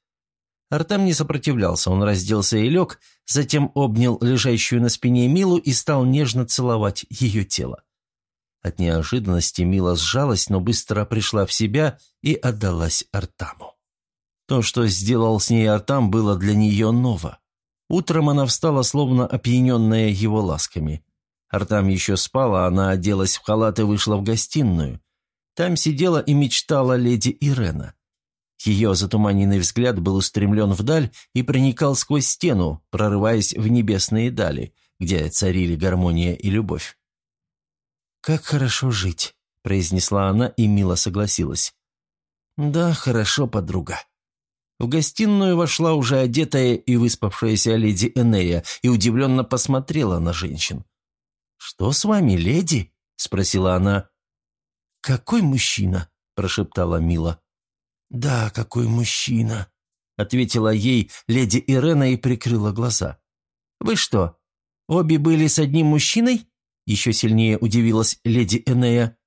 Артам не сопротивлялся, он разделся и лег, затем обнял лежащую на спине Милу и стал нежно целовать ее тело. От неожиданности Мила сжалась, но быстро пришла в себя и отдалась Артаму. То, что сделал с ней Артам, было для нее ново. Утром она встала, словно опьяненная его ласками. Артам еще спал, а она оделась в халат и вышла в гостиную. Там сидела и мечтала леди Ирена. Ее затуманенный взгляд был устремлен вдаль и проникал сквозь стену, прорываясь в небесные дали, где царили гармония и любовь. «Как хорошо жить», — произнесла она и мило согласилась. «Да, хорошо, подруга». В гостиную вошла уже одетая и выспавшаяся леди Энея и удивленно посмотрела на женщин. «Что с вами, леди?» — спросила она. «Какой мужчина?» – прошептала Мила. «Да, какой мужчина!» — ответила ей леди Ирена и прикрыла глаза. «Вы что, обе были с одним мужчиной?» — еще сильнее удивилась леди Энея.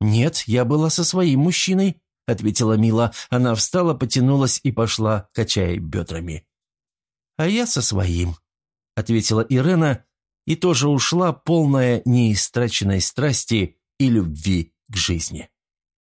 «Нет, я была со своим мужчиной», — ответила Мила. Она встала, потянулась и пошла, качая бедрами. «А я со своим», — ответила Ирена, и тоже ушла, полная неистраченной страсти и любви к жизни.